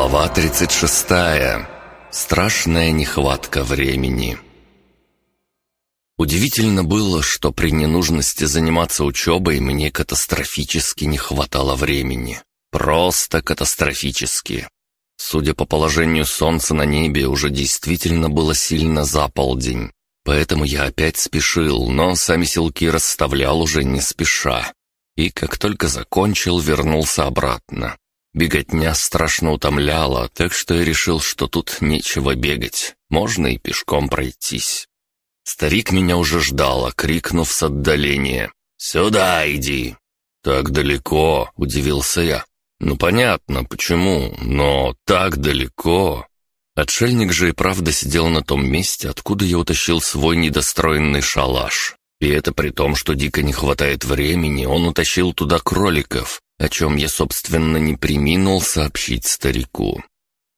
Глава 36. Страшная нехватка времени. Удивительно было, что при ненужности заниматься учебой мне катастрофически не хватало времени. Просто катастрофически. Судя по положению солнца на небе, уже действительно было сильно за полдень. Поэтому я опять спешил, но сами селки расставлял уже не спеша. И как только закончил, вернулся обратно. Беготня страшно утомляла, так что я решил, что тут нечего бегать, можно и пешком пройтись. Старик меня уже ждал, крикнув с отдаления. «Сюда иди!» «Так далеко?» — удивился я. «Ну понятно, почему, но так далеко...» Отшельник же и правда сидел на том месте, откуда я утащил свой недостроенный шалаш. И это при том, что дико не хватает времени, он утащил туда кроликов, о чем я, собственно, не приминул сообщить старику.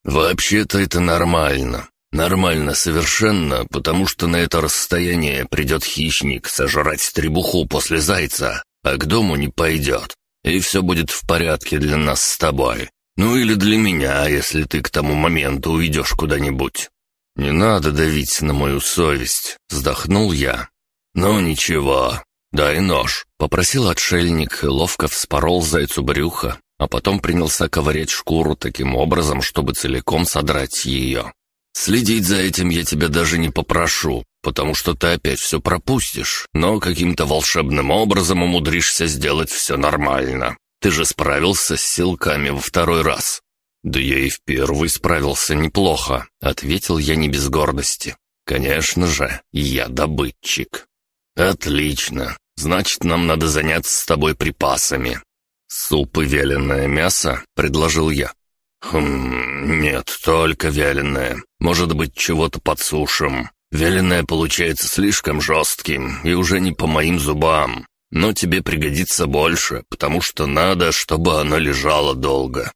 «Вообще-то это нормально. Нормально совершенно, потому что на это расстояние придет хищник сожрать требуху после зайца, а к дому не пойдет. И все будет в порядке для нас с тобой. Ну или для меня, если ты к тому моменту уйдешь куда-нибудь. Не надо давить на мою совесть», — вздохнул я. «Ну ничего, дай нож», — попросил отшельник и ловко вспорол зайцу брюхо, а потом принялся ковырять шкуру таким образом, чтобы целиком содрать ее. «Следить за этим я тебя даже не попрошу, потому что ты опять все пропустишь, но каким-то волшебным образом умудришься сделать все нормально. Ты же справился с силками во второй раз». «Да я и в первый справился неплохо», — ответил я не без гордости. «Конечно же, я добытчик». «Отлично. Значит, нам надо заняться с тобой припасами». «Суп и вяленое мясо?» — предложил я. «Хм, нет, только вяленое. Может быть, чего-то подсушим. Вяленое получается слишком жестким и уже не по моим зубам. Но тебе пригодится больше, потому что надо, чтобы оно лежало долго».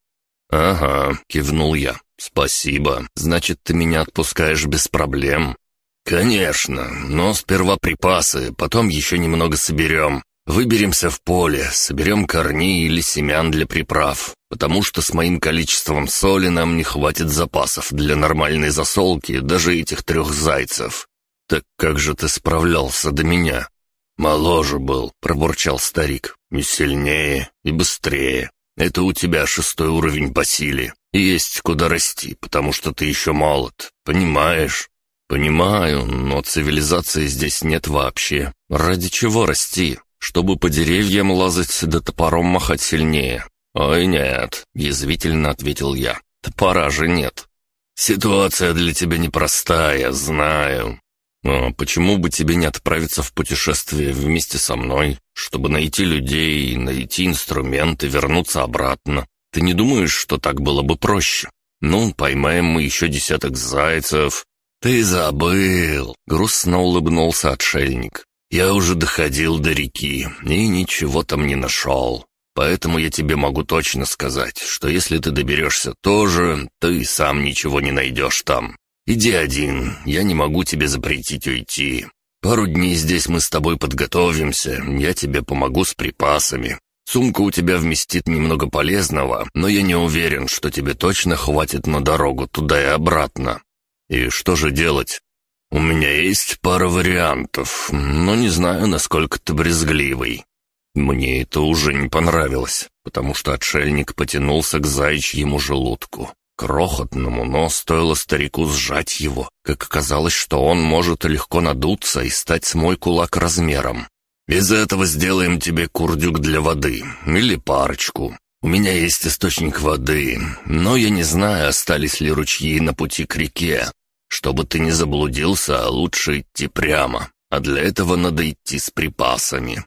«Ага», — кивнул я. «Спасибо. Значит, ты меня отпускаешь без проблем. «Конечно, но сперва припасы, потом еще немного соберем. Выберемся в поле, соберем корней или семян для приправ, потому что с моим количеством соли нам не хватит запасов для нормальной засолки даже этих трех зайцев. Так как же ты справлялся до меня?» «Моложе был», — пробурчал старик, — «и сильнее, и быстрее. Это у тебя шестой уровень по силе, и есть куда расти, потому что ты еще молод, понимаешь?» «Понимаю, но цивилизации здесь нет вообще. Ради чего расти? Чтобы по деревьям лазать да топором махать сильнее?» «Ой, нет», — язвительно ответил я. «Топора же нет». «Ситуация для тебя непростая, знаю. Но почему бы тебе не отправиться в путешествие вместе со мной, чтобы найти людей, найти инструменты, вернуться обратно? Ты не думаешь, что так было бы проще? Ну, поймаем мы еще десяток зайцев, «Ты забыл!» — грустно улыбнулся отшельник. «Я уже доходил до реки и ничего там не нашел. Поэтому я тебе могу точно сказать, что если ты доберешься тоже, ты сам ничего не найдешь там. Иди один, я не могу тебе запретить уйти. Пару дней здесь мы с тобой подготовимся, я тебе помогу с припасами. Сумка у тебя вместит немного полезного, но я не уверен, что тебе точно хватит на дорогу туда и обратно. И что же делать? У меня есть пара вариантов, но не знаю, насколько ты брезгливый. Мне это уже не понравилось, потому что отшельник потянулся к заячьему желудку. Крохотному, но стоило старику сжать его, как оказалось, что он может легко надуться и стать с мой кулак размером. Из этого сделаем тебе курдюк для воды, или парочку. У меня есть источник воды, но я не знаю, остались ли ручьи на пути к реке. Чтобы ты не заблудился, лучше идти прямо, а для этого надо идти с припасами.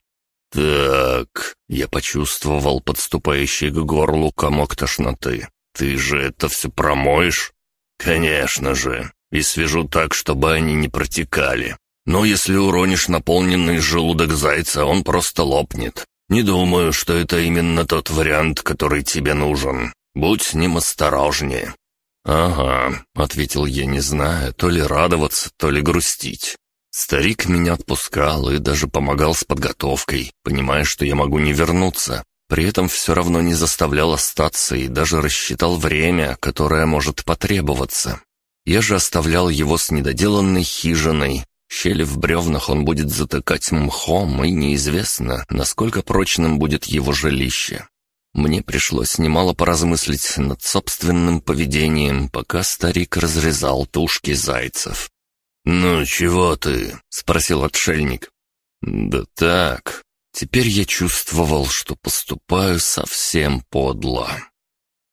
Так, я почувствовал подступающий к горлу комок тошноты. Ты же это все промоешь? Конечно же, и свяжу так, чтобы они не протекали. Но если уронишь наполненный желудок зайца, он просто лопнет. Не думаю, что это именно тот вариант, который тебе нужен. Будь с ним осторожнее. «Ага», — ответил я, не зная, то ли радоваться, то ли грустить. Старик меня отпускал и даже помогал с подготовкой, понимая, что я могу не вернуться. При этом все равно не заставлял остаться и даже рассчитал время, которое может потребоваться. Я же оставлял его с недоделанной хижиной. Щели в бревнах он будет затыкать мхом, и неизвестно, насколько прочным будет его жилище. Мне пришлось немало поразмыслить над собственным поведением, пока старик разрезал тушки зайцев. «Ну, чего ты?» — спросил отшельник. «Да так, Теперь я чувствовал, что поступаю совсем подло.